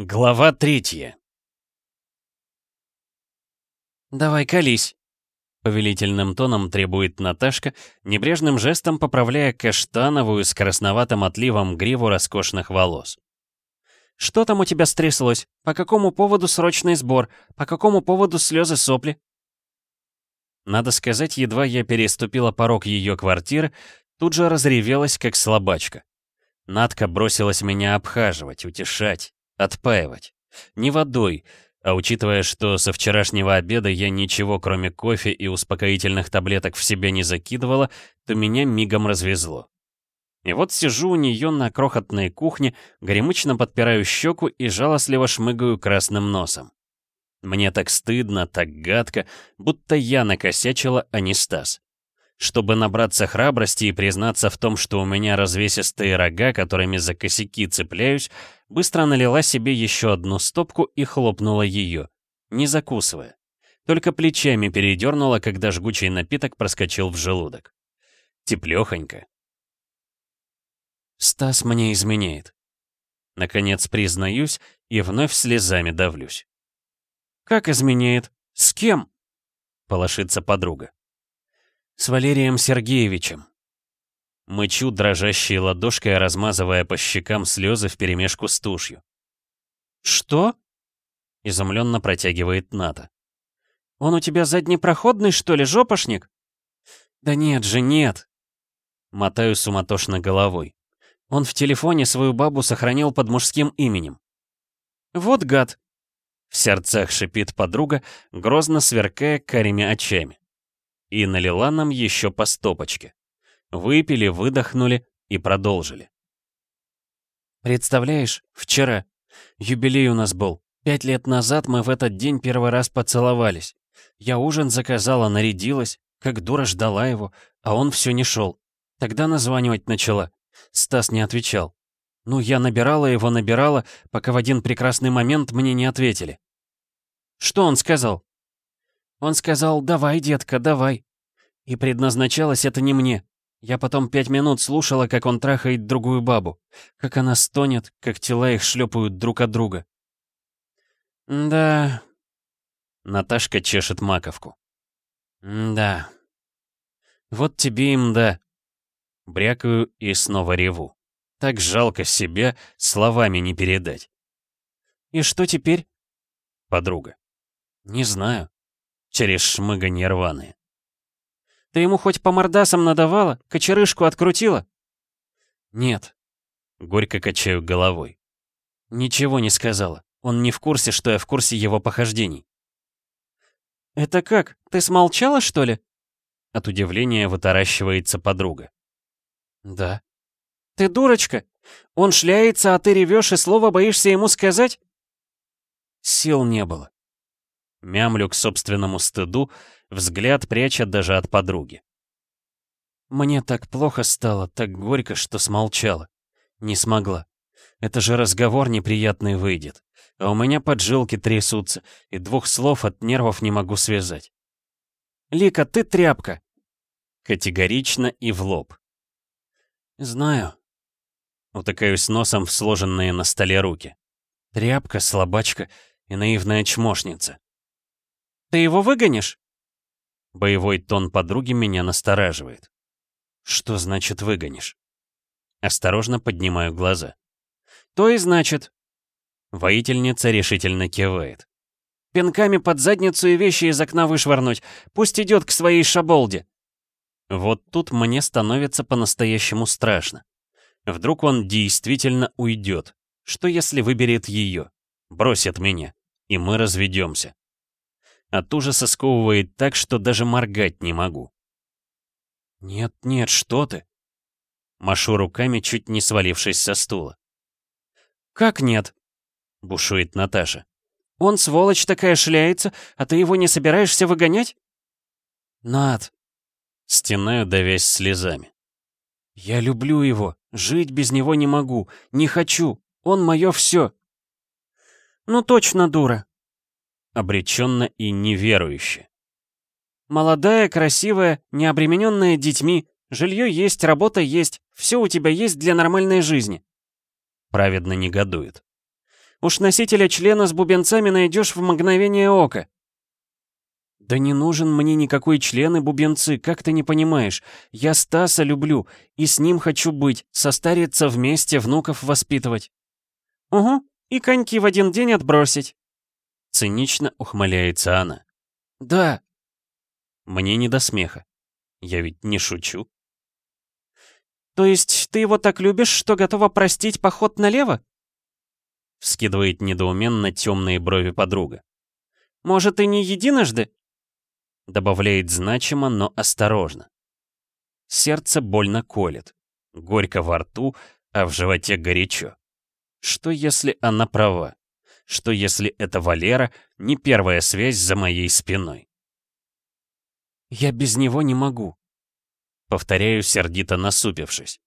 Глава третья. «Давай колись», — повелительным тоном требует Наташка, небрежным жестом поправляя каштановую с красноватым отливом гриву роскошных волос. «Что там у тебя стряслось? По какому поводу срочный сбор? По какому поводу слезы сопли?» Надо сказать, едва я переступила порог ее квартиры, тут же разревелась, как слабачка. Надка бросилась меня обхаживать, утешать, Отпаивать. Не водой, а учитывая, что со вчерашнего обеда я ничего кроме кофе и успокоительных таблеток в себя не закидывала, то меня мигом развезло. И вот сижу у нее на крохотной кухне, горемычно подпираю щеку и жалостливо шмыгаю красным носом. Мне так стыдно, так гадко, будто я накосячила, а не Стас. Чтобы набраться храбрости и признаться в том, что у меня развесистые рога, которыми за косяки цепляюсь, быстро налила себе еще одну стопку и хлопнула ее, не закусывая. Только плечами передернула, когда жгучий напиток проскочил в желудок. Теплехонько. Стас мне изменяет. Наконец признаюсь и вновь слезами давлюсь. «Как изменяет? С кем?» — полошится подруга. «С Валерием Сергеевичем». Мычу дрожащей ладошкой, размазывая по щекам слезы вперемешку с тушью. «Что?» — изумленно протягивает Ната. «Он у тебя заднепроходный, что ли, жопошник?» «Да нет же, нет!» Мотаю суматошно головой. Он в телефоне свою бабу сохранил под мужским именем. «Вот гад!» В сердцах шипит подруга, грозно сверкая карими очами и налила нам еще по стопочке. Выпили, выдохнули и продолжили. «Представляешь, вчера. Юбилей у нас был. Пять лет назад мы в этот день первый раз поцеловались. Я ужин заказала, нарядилась, как дура ждала его, а он все не шел. Тогда названивать начала. Стас не отвечал. Ну, я набирала его, набирала, пока в один прекрасный момент мне не ответили. Что он сказал? Он сказал «давай, детка, давай». И предназначалось это не мне. Я потом пять минут слушала, как он трахает другую бабу. Как она стонет, как тела их шлепают друг от друга. «Да...» Наташка чешет маковку. «Да...» «Вот тебе им да...» Брякаю и снова реву. Так жалко себе, словами не передать. «И что теперь?» Подруга. «Не знаю через шмыганье рваные. «Ты ему хоть по мордасам надавала? Кочерышку открутила?» «Нет», — горько качаю головой. «Ничего не сказала. Он не в курсе, что я в курсе его похождений». «Это как? Ты смолчала, что ли?» От удивления вытаращивается подруга. «Да». «Ты дурочка! Он шляется, а ты ревешь и слова боишься ему сказать?» Сил не было. Мямлю к собственному стыду, взгляд пряча даже от подруги. Мне так плохо стало, так горько, что смолчала. Не смогла. Это же разговор неприятный выйдет. А у меня поджилки трясутся, и двух слов от нервов не могу связать. «Лика, ты тряпка!» Категорично и в лоб. «Знаю». Утыкаюсь носом в сложенные на столе руки. Тряпка, слабачка и наивная чмошница. Ты его выгонишь?» Боевой тон подруги меня настораживает. «Что значит выгонишь?» Осторожно поднимаю глаза. «То и значит...» Воительница решительно кивает. «Пинками под задницу и вещи из окна вышвырнуть. Пусть идет к своей шаболде». Вот тут мне становится по-настоящему страшно. Вдруг он действительно уйдет. Что если выберет ее? Бросит меня. И мы разведемся. От ужаса сковывает так, что даже моргать не могу. «Нет, нет, что ты?» Машу руками, чуть не свалившись со стула. «Как нет?» — бушует Наташа. «Он, сволочь такая, шляется, а ты его не собираешься выгонять?» «Над!» — стенаю, давясь слезами. «Я люблю его, жить без него не могу, не хочу, он мое все!» «Ну точно дура!» Обреченно и неверующе. «Молодая, красивая, не обремененная детьми, жилье есть, работа есть, все у тебя есть для нормальной жизни». Праведно негодует. Уж носителя члена с бубенцами найдешь в мгновение ока». «Да не нужен мне никакой член и бубенцы, как ты не понимаешь. Я Стаса люблю, и с ним хочу быть, состариться вместе, внуков воспитывать». «Угу, и коньки в один день отбросить». Цинично ухмыляется она. «Да». Мне не до смеха. Я ведь не шучу. «То есть ты его так любишь, что готова простить поход налево?» Вскидывает недоуменно темные брови подруга. «Может, и не единожды?» Добавляет значимо, но осторожно. Сердце больно колет, горько во рту, а в животе горячо. Что если она права? Что если это Валера не первая связь за моей спиной? «Я без него не могу», — повторяю, сердито насупившись.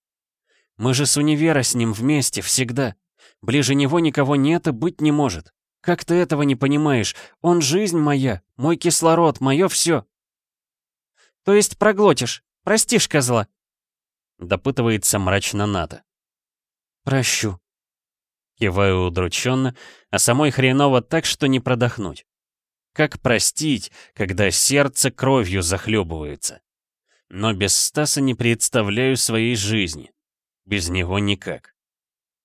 «Мы же с универа с ним вместе, всегда. Ближе него никого нет и быть не может. Как ты этого не понимаешь? Он жизнь моя, мой кислород, мое все. То есть проглотишь, простишь козла? Допытывается мрачно Ната. Прощу. Киваю удрученно, а самой хреново так, что не продохнуть. Как простить, когда сердце кровью захлебывается? Но без Стаса не представляю своей жизни. Без него никак.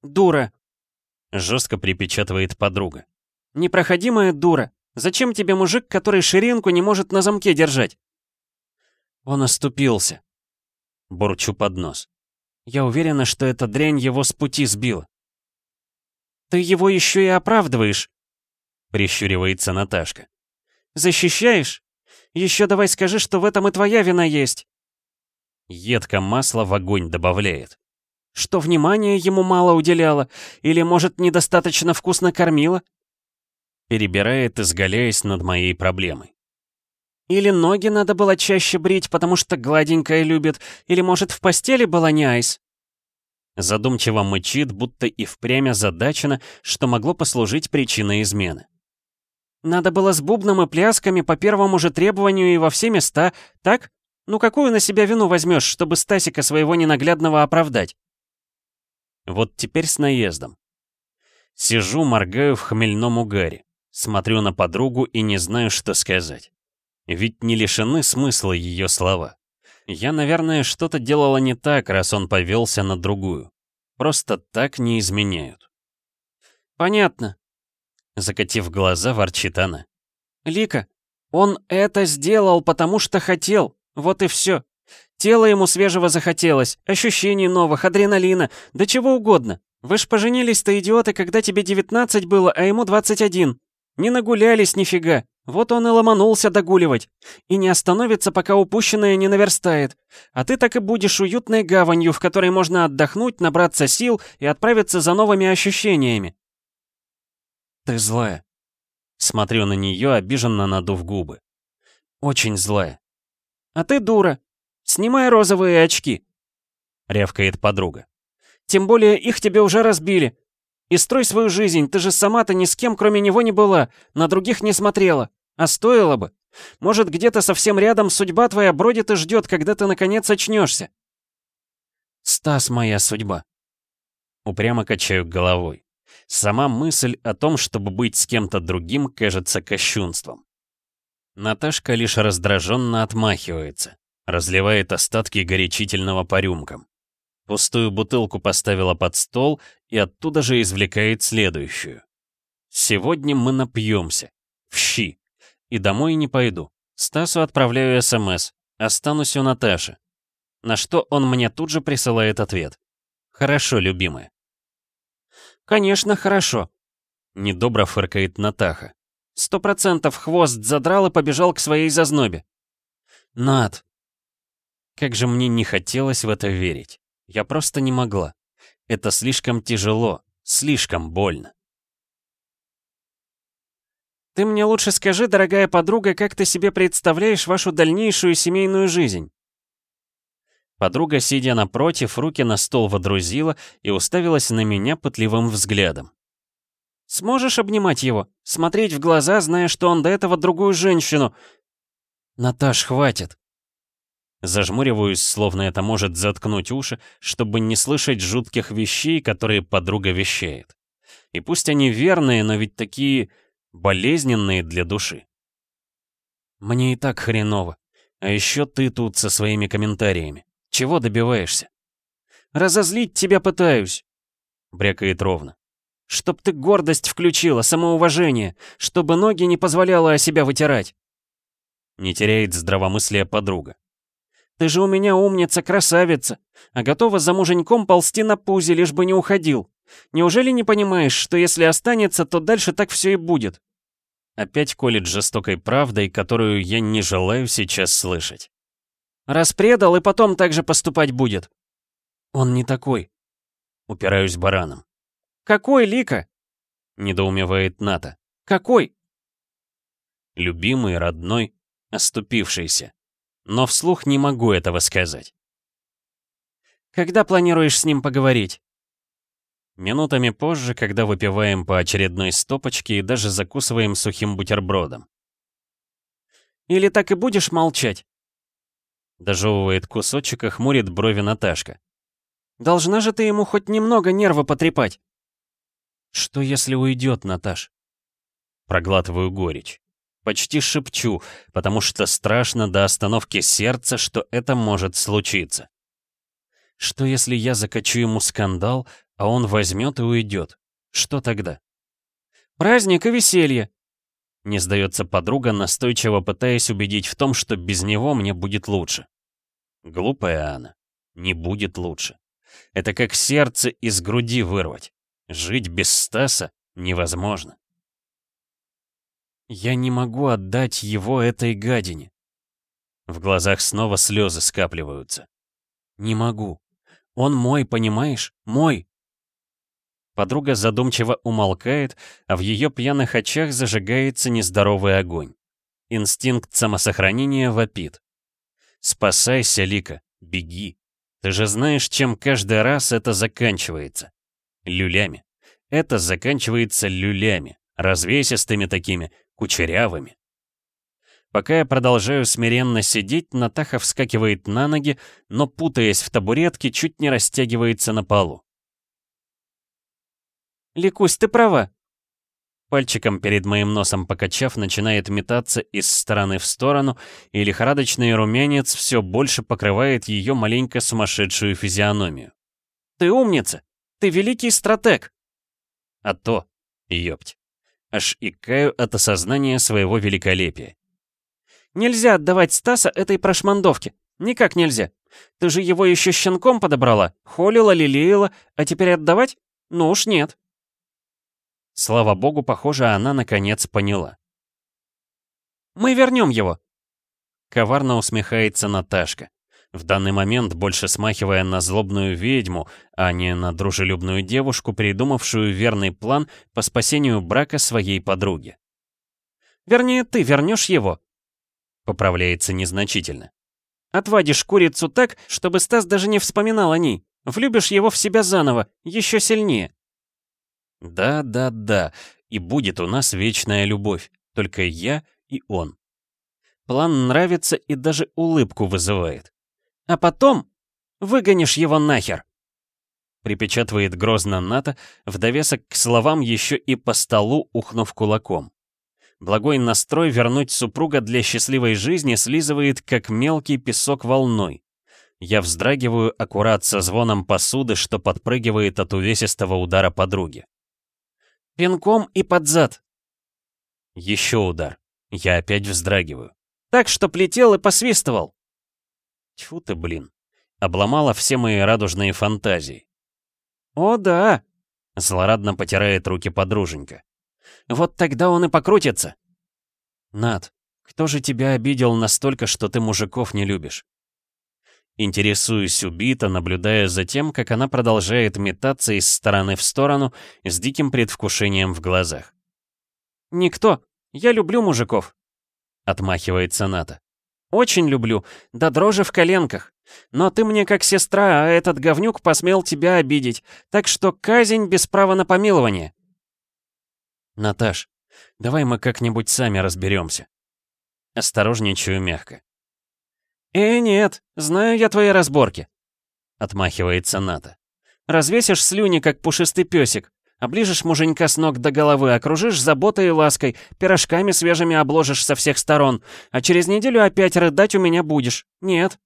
«Дура!» — жестко припечатывает подруга. Непроходимая дура. Зачем тебе мужик, который ширинку не может на замке держать? Он оступился. Бурчу под нос. Я уверена, что эта дрянь его с пути сбила. Ты его еще и оправдываешь, прищуривается Наташка. Защищаешь? Еще давай скажи, что в этом и твоя вина есть. Едко масло в огонь добавляет. Что внимания ему мало уделяла? Или, может, недостаточно вкусно кормила? перебирает, изгаляясь над моей проблемой. Или ноги надо было чаще брить, потому что гладенькая любит, или, может, в постели была не айс? Задумчиво мычит, будто и впрямь озадачено, что могло послужить причиной измены. Надо было с бубном и плясками по первому же требованию и во все места, так? Ну какую на себя вину возьмешь, чтобы Стасика своего ненаглядного оправдать? Вот теперь с наездом. Сижу, моргаю в хмельном угаре. Смотрю на подругу и не знаю, что сказать. Ведь не лишены смысла ее слова. Я, наверное, что-то делала не так, раз он повелся на другую. Просто так не изменяют. «Понятно», — закатив глаза, ворчит она. «Лика, он это сделал, потому что хотел. Вот и все. Тело ему свежего захотелось, ощущений новых, адреналина, да чего угодно. Вы ж поженились-то, идиоты, когда тебе 19 было, а ему 21. Не нагулялись нифига. Вот он и ломанулся догуливать. И не остановится, пока упущенное не наверстает. А ты так и будешь уютной гаванью, в которой можно отдохнуть, набраться сил и отправиться за новыми ощущениями. Ты злая. Смотрю на нее, обиженно надув губы. Очень злая. А ты дура. Снимай розовые очки. Рявкает подруга. Тем более их тебе уже разбили. И строй свою жизнь, ты же сама-то ни с кем кроме него не была, на других не смотрела. А стоило бы. Может, где-то совсем рядом судьба твоя бродит и ждет, когда ты наконец очнешься. Стас моя судьба. Упрямо качаю головой. Сама мысль о том, чтобы быть с кем-то другим, кажется кощунством. Наташка лишь раздраженно отмахивается, разливает остатки горячительного по рюмкам. Пустую бутылку поставила под стол и оттуда же извлекает следующую. Сегодня мы напьемся. В щи. И домой не пойду. Стасу отправляю СМС. Останусь у Наташи. На что он мне тут же присылает ответ. Хорошо, любимая. Конечно, хорошо. Недобро фыркает Натаха. Сто процентов хвост задрал и побежал к своей зазнобе. Над. Как же мне не хотелось в это верить. Я просто не могла. Это слишком тяжело, слишком больно. Ты мне лучше скажи, дорогая подруга, как ты себе представляешь вашу дальнейшую семейную жизнь? Подруга, сидя напротив, руки на стол водрузила и уставилась на меня пытливым взглядом. «Сможешь обнимать его? Смотреть в глаза, зная, что он до этого другую женщину...» «Наташ, хватит!» Зажмуриваюсь, словно это может заткнуть уши, чтобы не слышать жутких вещей, которые подруга вещает. И пусть они верные, но ведь такие болезненные для души. Мне и так хреново. А еще ты тут со своими комментариями. Чего добиваешься? Разозлить тебя пытаюсь, брякает ровно. Чтоб ты гордость включила, самоуважение, чтобы ноги не позволяло о себя вытирать. Не теряет здравомыслия подруга. Ты же у меня умница, красавица, а готова за муженьком ползти на пузе, лишь бы не уходил. Неужели не понимаешь, что если останется, то дальше так все и будет? Опять колет жестокой правдой, которую я не желаю сейчас слышать. Распредал и потом так же поступать будет. Он не такой. Упираюсь бараном. Какой, Лика? Недоумевает Ната. Какой? Любимый, родной, оступившийся. Но вслух не могу этого сказать. Когда планируешь с ним поговорить? Минутами позже, когда выпиваем по очередной стопочке и даже закусываем сухим бутербродом. «Или так и будешь молчать?» Дожевывает кусочек и хмурит брови Наташка. «Должна же ты ему хоть немного нервы потрепать!» «Что если уйдет, Наташ?» Проглатываю горечь. Почти шепчу, потому что страшно до остановки сердца, что это может случиться. Что если я закачу ему скандал, а он возьмет и уйдет. Что тогда? Праздник и веселье. Не сдается подруга, настойчиво пытаясь убедить в том, что без него мне будет лучше. Глупая она. Не будет лучше. Это как сердце из груди вырвать. Жить без Стаса невозможно. Я не могу отдать его этой гадине. В глазах снова слезы скапливаются. Не могу. Он мой, понимаешь? Мой. Подруга задумчиво умолкает, а в ее пьяных очах зажигается нездоровый огонь. Инстинкт самосохранения вопит. «Спасайся, Лика, беги. Ты же знаешь, чем каждый раз это заканчивается. Люлями. Это заканчивается люлями, развесистыми такими, кучерявыми. Пока я продолжаю смиренно сидеть, Натаха вскакивает на ноги, но, путаясь в табуретке, чуть не растягивается на полу. «Ликусь, ты права!» Пальчиком перед моим носом покачав, начинает метаться из стороны в сторону, и лихорадочный румянец все больше покрывает ее маленько сумасшедшую физиономию. «Ты умница! Ты великий стратег!» «А то, ёпть!» Аж икаю от осознания своего великолепия. «Нельзя отдавать Стаса этой прошмандовке. Никак нельзя. Ты же его еще щенком подобрала, холила, лелеяла, а теперь отдавать? Ну уж нет». Слава богу, похоже, она наконец поняла. «Мы вернем его!» Коварно усмехается Наташка, в данный момент больше смахивая на злобную ведьму, а не на дружелюбную девушку, придумавшую верный план по спасению брака своей подруги. «Вернее, ты вернешь его!» Поправляется незначительно. «Отвадишь курицу так, чтобы Стас даже не вспоминал о ней. Влюбишь его в себя заново, еще сильнее. Да, да, да, и будет у нас вечная любовь, только я и он. План нравится и даже улыбку вызывает. А потом выгонишь его нахер. Припечатывает грозно Ната, в довесок к словам еще и по столу ухнув кулаком. Благой настрой вернуть супруга для счастливой жизни слизывает, как мелкий песок волной. Я вздрагиваю аккурат со звоном посуды, что подпрыгивает от увесистого удара подруги. Пинком и под зад. Еще удар. Я опять вздрагиваю. Так что плетел и посвистывал. Тьфу ты, блин. Обломала все мои радужные фантазии. О, да. Злорадно потирает руки подруженька. Вот тогда он и покрутится. Над, кто же тебя обидел настолько, что ты мужиков не любишь? Интересуюсь убито, наблюдая за тем, как она продолжает метаться из стороны в сторону с диким предвкушением в глазах. «Никто. Я люблю мужиков», — отмахивается Ната. «Очень люблю, да дрожи в коленках. Но ты мне как сестра, а этот говнюк посмел тебя обидеть, так что казнь без права на помилование». «Наташ, давай мы как-нибудь сами разберемся». Осторожничаю мягко. «Э, нет, знаю я твои разборки», — отмахивается Ната. «Развесишь слюни, как пушистый песик, Оближешь муженька с ног до головы, окружишь заботой и лаской, пирожками свежими обложишь со всех сторон, а через неделю опять рыдать у меня будешь. Нет.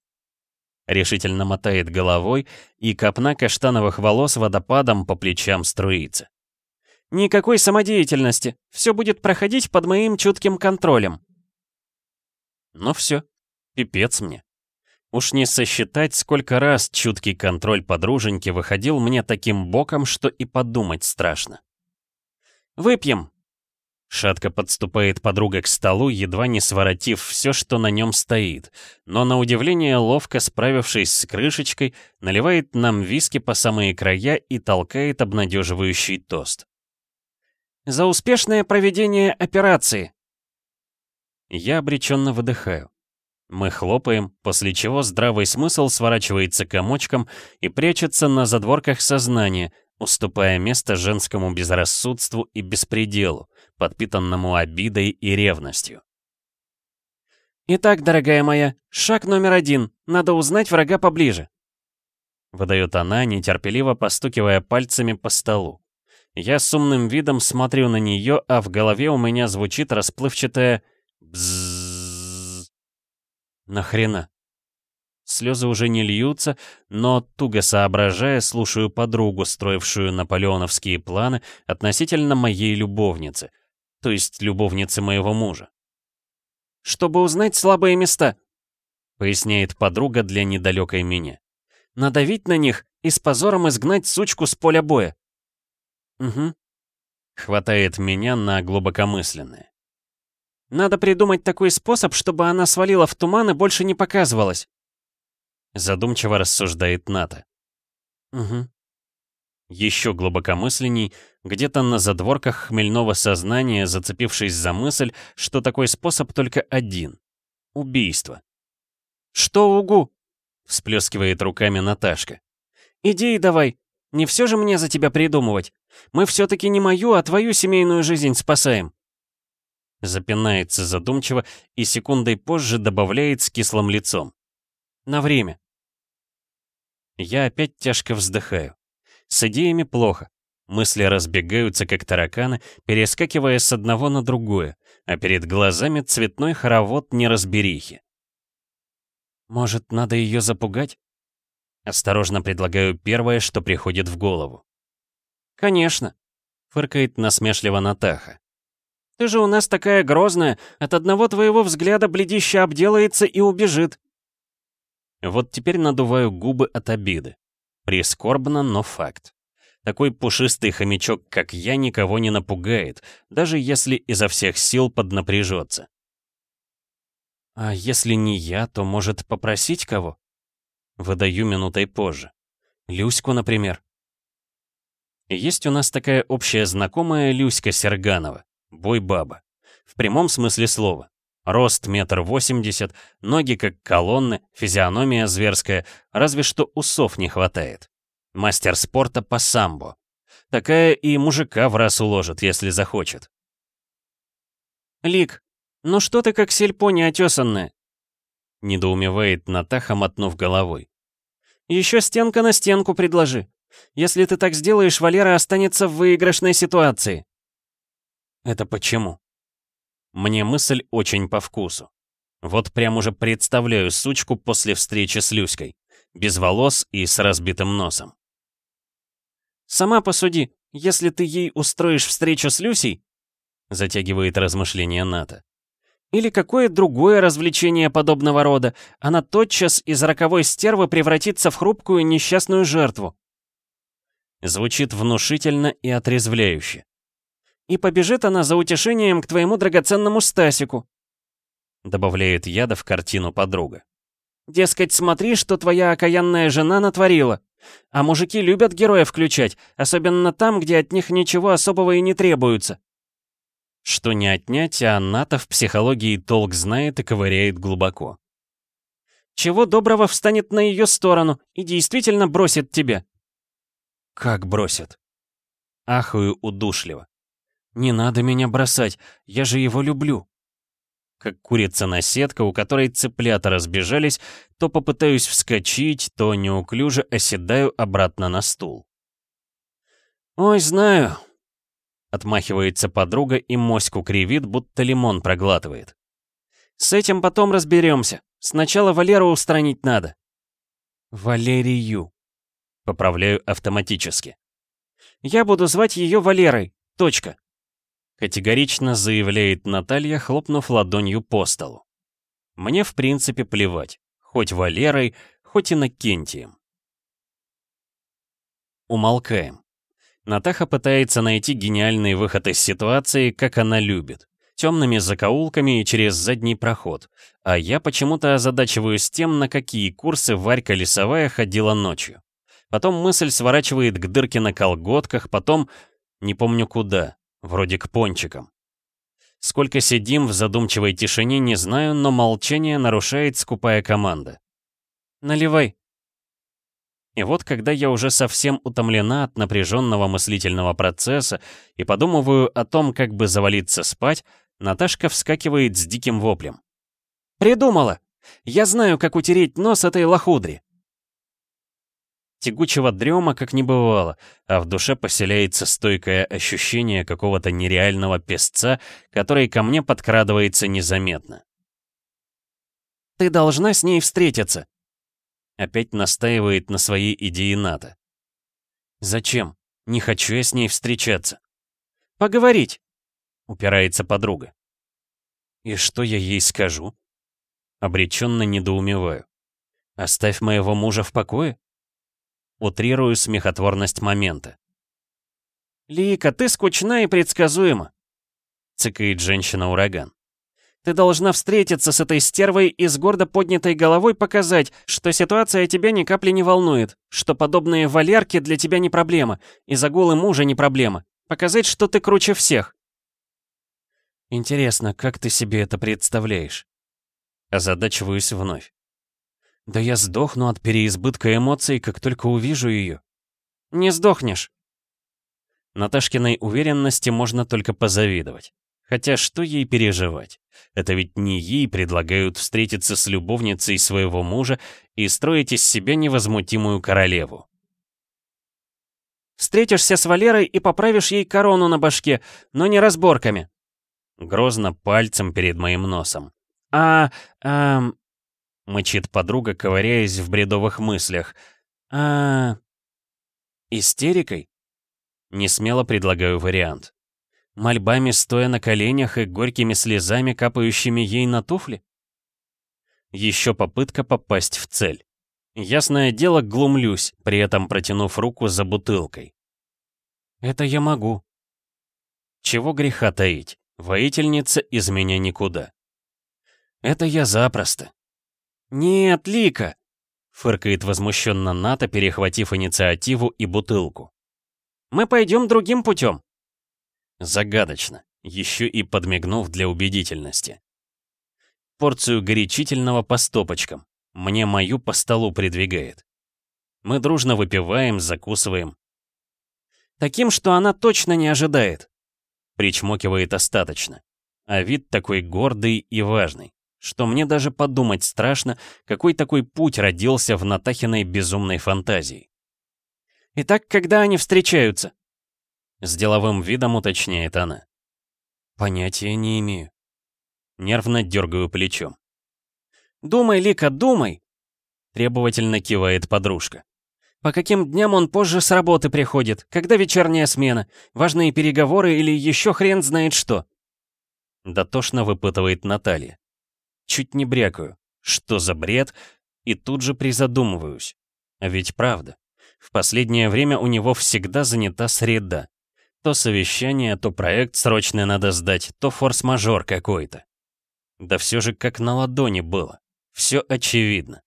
Решительно мотает головой, и копна каштановых волос водопадом по плечам струится. Никакой самодеятельности. Все будет проходить под моим чутким контролем. Ну все, пипец мне. Уж не сосчитать, сколько раз чуткий контроль подруженьки выходил мне таким боком, что и подумать страшно. «Выпьем!» Шатко подступает подруга к столу, едва не своротив все, что на нем стоит, но на удивление ловко справившись с крышечкой, наливает нам виски по самые края и толкает обнадеживающий тост. «За успешное проведение операции!» Я обреченно выдыхаю. Мы хлопаем, после чего здравый смысл сворачивается комочком и прячется на задворках сознания, уступая место женскому безрассудству и беспределу, подпитанному обидой и ревностью. «Итак, дорогая моя, шаг номер один. Надо узнать врага поближе», — выдает она, нетерпеливо постукивая пальцами по столу. Я с умным видом смотрю на нее, а в голове у меня звучит расплывчатое «бзззз». Нахрена? Слезы уже не льются, но, туго соображая, слушаю подругу, строившую наполеоновские планы относительно моей любовницы, то есть любовницы моего мужа. «Чтобы узнать слабые места», — поясняет подруга для недалекой меня. «Надавить на них и с позором изгнать сучку с поля боя». «Угу». Хватает меня на глубокомысленное. Надо придумать такой способ, чтобы она свалила в туман и больше не показывалась. Задумчиво рассуждает Ната. Угу. Еще глубокомысленней, где-то на задворках хмельного сознания, зацепившись за мысль, что такой способ только один — убийство. «Что угу?» — всплескивает руками Наташка. «Иди и давай. Не все же мне за тебя придумывать. Мы все-таки не мою, а твою семейную жизнь спасаем». Запинается задумчиво и секундой позже добавляет с кислым лицом. На время. Я опять тяжко вздыхаю. С идеями плохо. Мысли разбегаются, как тараканы, перескакивая с одного на другое, а перед глазами цветной хоровод неразберихи. «Может, надо ее запугать?» Осторожно предлагаю первое, что приходит в голову. «Конечно», — фыркает насмешливо Натаха. Ты же у нас такая грозная, от одного твоего взгляда бледище обделается и убежит. Вот теперь надуваю губы от обиды. Прискорбно, но факт. Такой пушистый хомячок, как я, никого не напугает, даже если изо всех сил поднапряжется. А если не я, то может попросить кого? Выдаю минутой позже. Люську, например. Есть у нас такая общая знакомая Люська Серганова. Бой-баба. В прямом смысле слова. Рост метр восемьдесят, ноги как колонны, физиономия зверская, разве что усов не хватает. Мастер спорта по самбо. Такая и мужика в раз уложит, если захочет. «Лик, ну что ты как сельпо неотесанная?» Недоумевает Натаха, мотнув головой. «Еще стенка на стенку предложи. Если ты так сделаешь, Валера останется в выигрышной ситуации». Это почему? Мне мысль очень по вкусу. Вот прям уже представляю сучку после встречи с Люськой. Без волос и с разбитым носом. «Сама посуди, если ты ей устроишь встречу с Люсей», затягивает размышления Ната. «Или какое другое развлечение подобного рода, она тотчас из роковой стервы превратится в хрупкую несчастную жертву». Звучит внушительно и отрезвляюще. И побежит она за утешением к твоему драгоценному Стасику. Добавляет яда в картину подруга. Дескать, смотри, что твоя окаянная жена натворила. А мужики любят героя включать, особенно там, где от них ничего особого и не требуется. Что не отнять, а она-то в психологии толк знает и ковыряет глубоко. Чего доброго встанет на ее сторону и действительно бросит тебя. Как бросит? Ахую удушливо. «Не надо меня бросать, я же его люблю». Как курица-наседка, у которой цыплята разбежались, то попытаюсь вскочить, то неуклюже оседаю обратно на стул. «Ой, знаю», — отмахивается подруга и моську кривит, будто лимон проглатывает. «С этим потом разберемся. Сначала Валеру устранить надо». «Валерию», — поправляю автоматически. «Я буду звать ее Валерой. Точка». Категорично заявляет Наталья, хлопнув ладонью по столу. Мне в принципе плевать. Хоть Валерой, хоть Иннокентием. Умолкаем. Натаха пытается найти гениальный выход из ситуации, как она любит. Темными закоулками и через задний проход. А я почему-то озадачиваюсь тем, на какие курсы Варька Лесовая ходила ночью. Потом мысль сворачивает к дырке на колготках, потом... Не помню куда. Вроде к пончикам. Сколько сидим в задумчивой тишине, не знаю, но молчание нарушает скупая команда. «Наливай». И вот когда я уже совсем утомлена от напряженного мыслительного процесса и подумываю о том, как бы завалиться спать, Наташка вскакивает с диким воплем. «Придумала! Я знаю, как утереть нос этой лохудри!» Тягучего дрема как не бывало, а в душе поселяется стойкое ощущение какого-то нереального песца, который ко мне подкрадывается незаметно. «Ты должна с ней встретиться!» Опять настаивает на своей идее НАТО. «Зачем? Не хочу я с ней встречаться». «Поговорить!» — упирается подруга. «И что я ей скажу?» Обреченно недоумеваю. «Оставь моего мужа в покое?» Утрирую смехотворность момента. «Лика, ты скучна и предсказуема», — цыкает женщина-ураган. «Ты должна встретиться с этой стервой и с гордо поднятой головой показать, что ситуация тебя ни капли не волнует, что подобные валерки для тебя не проблема, и загулы мужа не проблема. Показать, что ты круче всех». «Интересно, как ты себе это представляешь?» Озадачиваюсь вновь. Да я сдохну от переизбытка эмоций, как только увижу ее. Не сдохнешь. Наташкиной уверенности можно только позавидовать. Хотя что ей переживать? Это ведь не ей предлагают встретиться с любовницей своего мужа и строить из себя невозмутимую королеву. «Встретишься с Валерой и поправишь ей корону на башке, но не разборками». Грозно пальцем перед моим носом. «А, а, Мычит подруга, ковыряясь в бредовых мыслях. а Истерикой? Не смело предлагаю вариант. Мольбами стоя на коленях и горькими слезами, капающими ей на туфли? Еще попытка попасть в цель. Ясное дело, глумлюсь, при этом протянув руку за бутылкой. Это я могу. Чего греха таить, воительница из меня никуда. Это я запросто. «Нет, Лика!» — фыркает возмущенно Ната, перехватив инициативу и бутылку. «Мы пойдем другим путем!» Загадочно, еще и подмигнув для убедительности. Порцию горячительного по стопочкам. Мне мою по столу придвигает. Мы дружно выпиваем, закусываем. Таким, что она точно не ожидает. Причмокивает остаточно. А вид такой гордый и важный что мне даже подумать страшно, какой такой путь родился в Натахиной безумной фантазии. «Итак, когда они встречаются?» С деловым видом уточняет она. «Понятия не имею». Нервно дергаю плечом. «Думай, Лика, думай!» Требовательно кивает подружка. «По каким дням он позже с работы приходит? Когда вечерняя смена? Важные переговоры или еще хрен знает что?» Дотошно выпытывает Наталья. Чуть не брякаю. Что за бред? И тут же призадумываюсь. А ведь правда. В последнее время у него всегда занята среда. То совещание, то проект срочно надо сдать, то форс-мажор какой-то. Да все же как на ладони было. Все очевидно.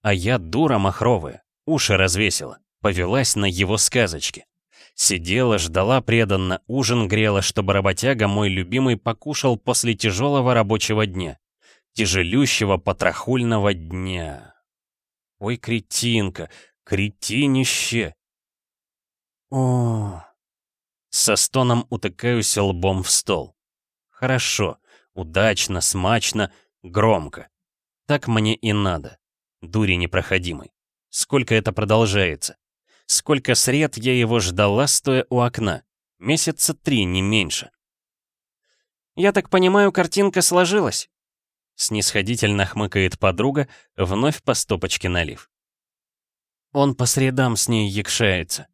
А я дура махровая, уши развесила, повелась на его сказочки. Сидела, ждала преданно, ужин грела, чтобы работяга мой любимый покушал после тяжелого рабочего дня тяжелющего потрохульного дня. Ой, кретинка, кретинище. О, со стоном утыкаюсь лбом в стол. Хорошо, удачно, смачно, громко. Так мне и надо. Дури непроходимой. Сколько это продолжается? Сколько сред я его ждала, стоя у окна. Месяца три, не меньше. «Я так понимаю, картинка сложилась?» Снисходительно хмыкает подруга, вновь по стопочке налив. Он по средам с ней якшается.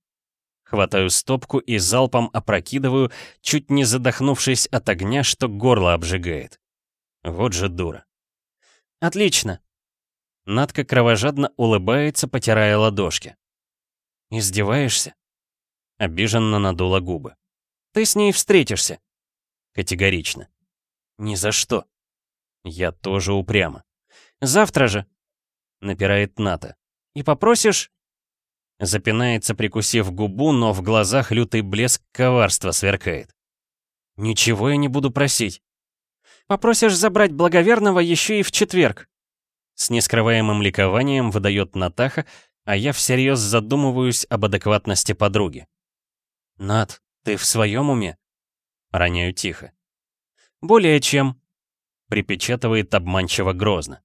Хватаю стопку и залпом опрокидываю, чуть не задохнувшись от огня, что горло обжигает. Вот же дура. «Отлично!» Надка кровожадно улыбается, потирая ладошки. «Издеваешься?» Обиженно надула губы. «Ты с ней встретишься?» Категорично. «Ни за что». Я тоже упрямо. «Завтра же!» Напирает Ната. «И попросишь...» Запинается, прикусив губу, но в глазах лютый блеск коварства сверкает. «Ничего я не буду просить. Попросишь забрать благоверного еще и в четверг». С нескрываемым ликованием выдает Натаха, а я всерьез задумываюсь об адекватности подруги. «Над, ты в своем уме?» Роняю тихо. «Более чем», — припечатывает обманчиво грозно.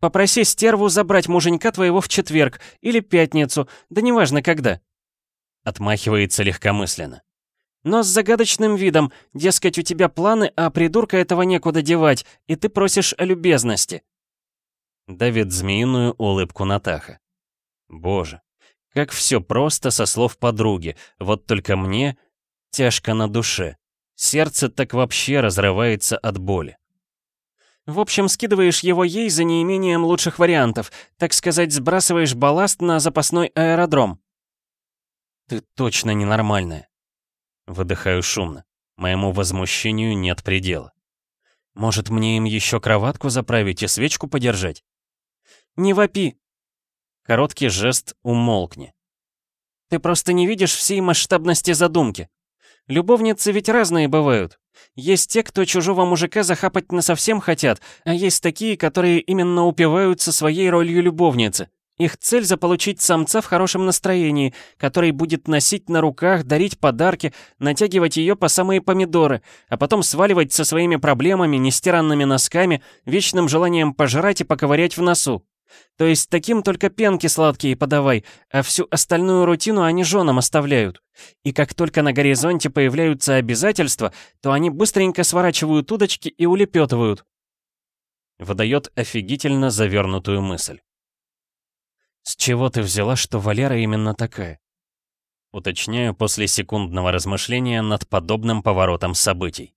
«Попроси стерву забрать муженька твоего в четверг или пятницу, да неважно когда». Отмахивается легкомысленно. «Но с загадочным видом, дескать, у тебя планы, а придурка этого некуда девать, и ты просишь о любезности». Давит змеиную улыбку Натаха. Боже, как все просто со слов подруги, вот только мне тяжко на душе. Сердце так вообще разрывается от боли. В общем, скидываешь его ей за неимением лучших вариантов, так сказать, сбрасываешь балласт на запасной аэродром. Ты точно ненормальная. Выдыхаю шумно. Моему возмущению нет предела. Может, мне им еще кроватку заправить и свечку подержать? Не вопи. Короткий жест «умолкни». Ты просто не видишь всей масштабности задумки. Любовницы ведь разные бывают. Есть те, кто чужого мужика захапать насовсем хотят, а есть такие, которые именно упиваются своей ролью любовницы. Их цель заполучить самца в хорошем настроении, который будет носить на руках, дарить подарки, натягивать ее по самые помидоры, а потом сваливать со своими проблемами, нестиранными носками, вечным желанием пожрать и поковырять в носу. То есть таким только пенки сладкие подавай, а всю остальную рутину они женам оставляют. И как только на горизонте появляются обязательства, то они быстренько сворачивают удочки и улепетывают. Выдает офигительно завернутую мысль. «С чего ты взяла, что Валера именно такая?» Уточняю после секундного размышления над подобным поворотом событий.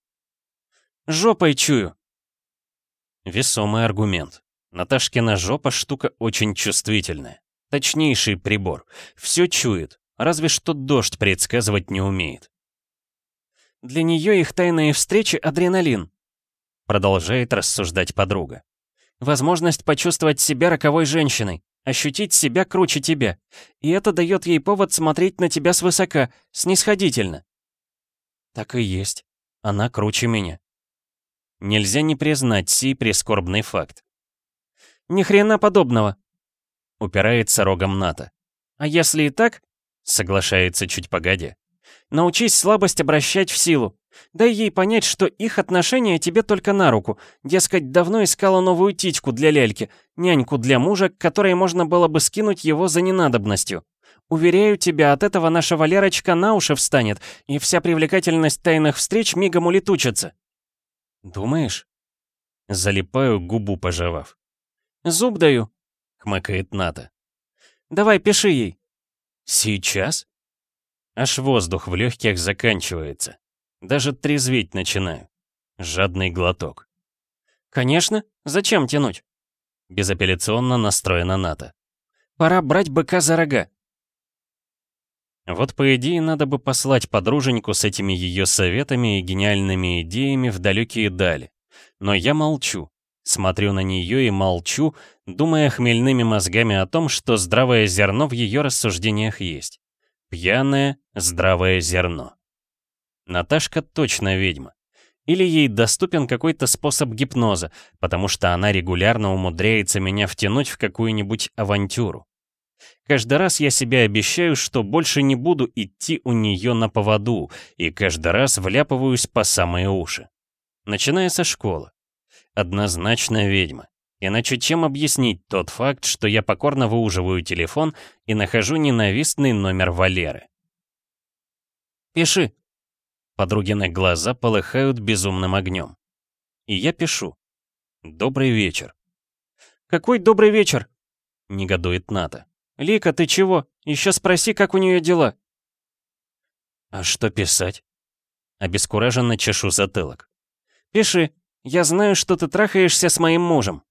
«Жопой чую!» Весомый аргумент. Наташкина жопа штука очень чувствительная. Точнейший прибор. Все чует, разве что дождь предсказывать не умеет. Для нее их тайные встречи — адреналин. Продолжает рассуждать подруга. Возможность почувствовать себя роковой женщиной, ощутить себя круче тебя. И это дает ей повод смотреть на тебя свысока, снисходительно. Так и есть. Она круче меня. Нельзя не признать сей прискорбный факт. Ни хрена подобного. Упирается рогом НАТО. А если и так? Соглашается чуть погодя. Научись слабость обращать в силу. Дай ей понять, что их отношения тебе только на руку. Дескать, давно искала новую титьку для ляльки, няньку для мужа, которой можно было бы скинуть его за ненадобностью. Уверяю тебя, от этого наша Валерочка на уши встанет, и вся привлекательность тайных встреч мигом улетучится. Думаешь? Залипаю, губу пожевав. «Зуб даю», — хмыкает Ната. «Давай, пиши ей». «Сейчас?» Аж воздух в легких заканчивается. Даже трезветь начинаю. Жадный глоток. «Конечно. Зачем тянуть?» Безапелляционно настроена Ната. «Пора брать быка за рога». Вот по идее надо бы послать подруженьку с этими ее советами и гениальными идеями в далекие дали. Но я молчу. Смотрю на нее и молчу, думая хмельными мозгами о том, что здравое зерно в ее рассуждениях есть. Пьяное, здравое зерно. Наташка точно ведьма. Или ей доступен какой-то способ гипноза, потому что она регулярно умудряется меня втянуть в какую-нибудь авантюру. Каждый раз я себе обещаю, что больше не буду идти у нее на поводу, и каждый раз вляпываюсь по самые уши. Начиная со школы. Однозначно ведьма. Иначе чем объяснить тот факт, что я покорно выуживаю телефон и нахожу ненавистный номер Валеры? «Пиши». Подругины глаза полыхают безумным огнем. И я пишу. «Добрый вечер». «Какой добрый вечер?» — негодует Ната. «Лика, ты чего? Еще спроси, как у нее дела». «А что писать?» Обескураженно чешу затылок. «Пиши. Я знаю, что ты трахаешься с моим мужем».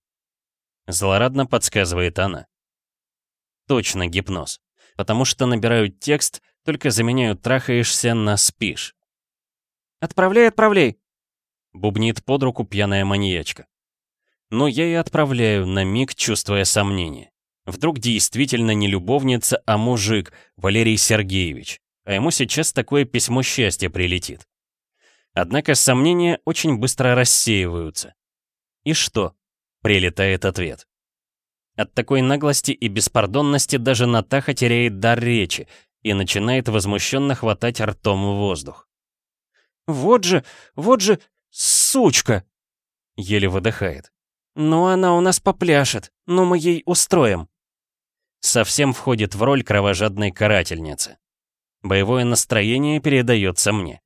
Злорадно подсказывает она. Точно гипноз. Потому что набирают текст, только заменяют «трахаешься» на «спишь». «Отправляй, отправляй!» Бубнит под руку пьяная маньячка. Но я и отправляю, на миг чувствуя сомнение. Вдруг действительно не любовница, а мужик, Валерий Сергеевич. А ему сейчас такое письмо счастья прилетит. Однако сомнения очень быстро рассеиваются. И что? Прилетает ответ. От такой наглости и беспардонности даже Натаха теряет дар речи и начинает возмущенно хватать ртом воздух. «Вот же, вот же, сучка!» Еле выдыхает. «Ну она у нас попляшет, но мы ей устроим». Совсем входит в роль кровожадной карательницы. Боевое настроение передается мне.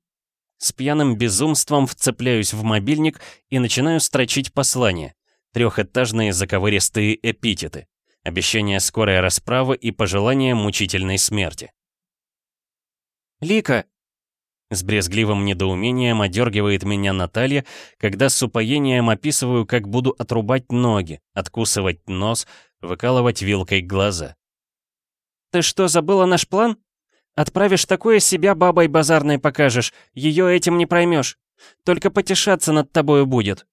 С пьяным безумством вцепляюсь в мобильник и начинаю строчить послание. Трехэтажные заковыристые эпитеты. Обещание скорой расправы и пожелание мучительной смерти. «Лика!» С брезгливым недоумением одергивает меня Наталья, когда с упоением описываю, как буду отрубать ноги, откусывать нос, выкалывать вилкой глаза. «Ты что, забыла наш план? Отправишь такое, себя бабой базарной покажешь, ее этим не проймешь. Только потешаться над тобою будет».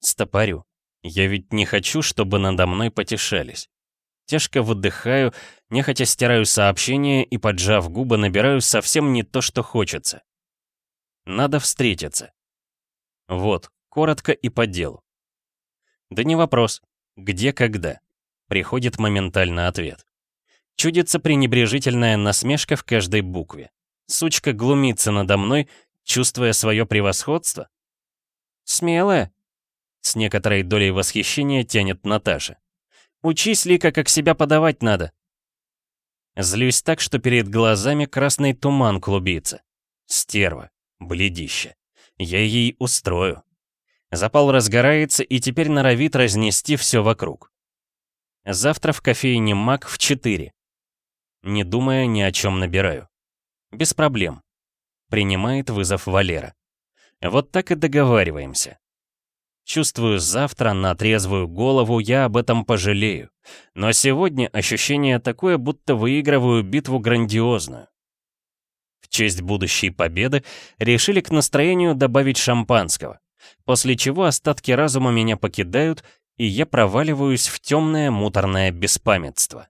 Стопорю. Я ведь не хочу, чтобы надо мной потешались. Тяжко выдыхаю, нехотя стираю сообщение и, поджав губы, набираю совсем не то, что хочется. Надо встретиться. Вот, коротко и по делу. Да не вопрос. Где, когда? Приходит моментально ответ. Чудится пренебрежительная насмешка в каждой букве. Сучка глумится надо мной, чувствуя свое превосходство. «Смелая?» С некоторой долей восхищения тянет Наташа. «Учись, Лика, как себя подавать надо». Злюсь так, что перед глазами красный туман клубится. Стерва, бледище. Я ей устрою. Запал разгорается и теперь норовит разнести все вокруг. Завтра в кофейне «Мак» в 4. Не думая ни о чем набираю. Без проблем. Принимает вызов Валера. Вот так и договариваемся. Чувствую, завтра на трезвую голову я об этом пожалею. Но сегодня ощущение такое, будто выигрываю битву грандиозную. В честь будущей победы решили к настроению добавить шампанского, после чего остатки разума меня покидают, и я проваливаюсь в темное муторное беспамятство.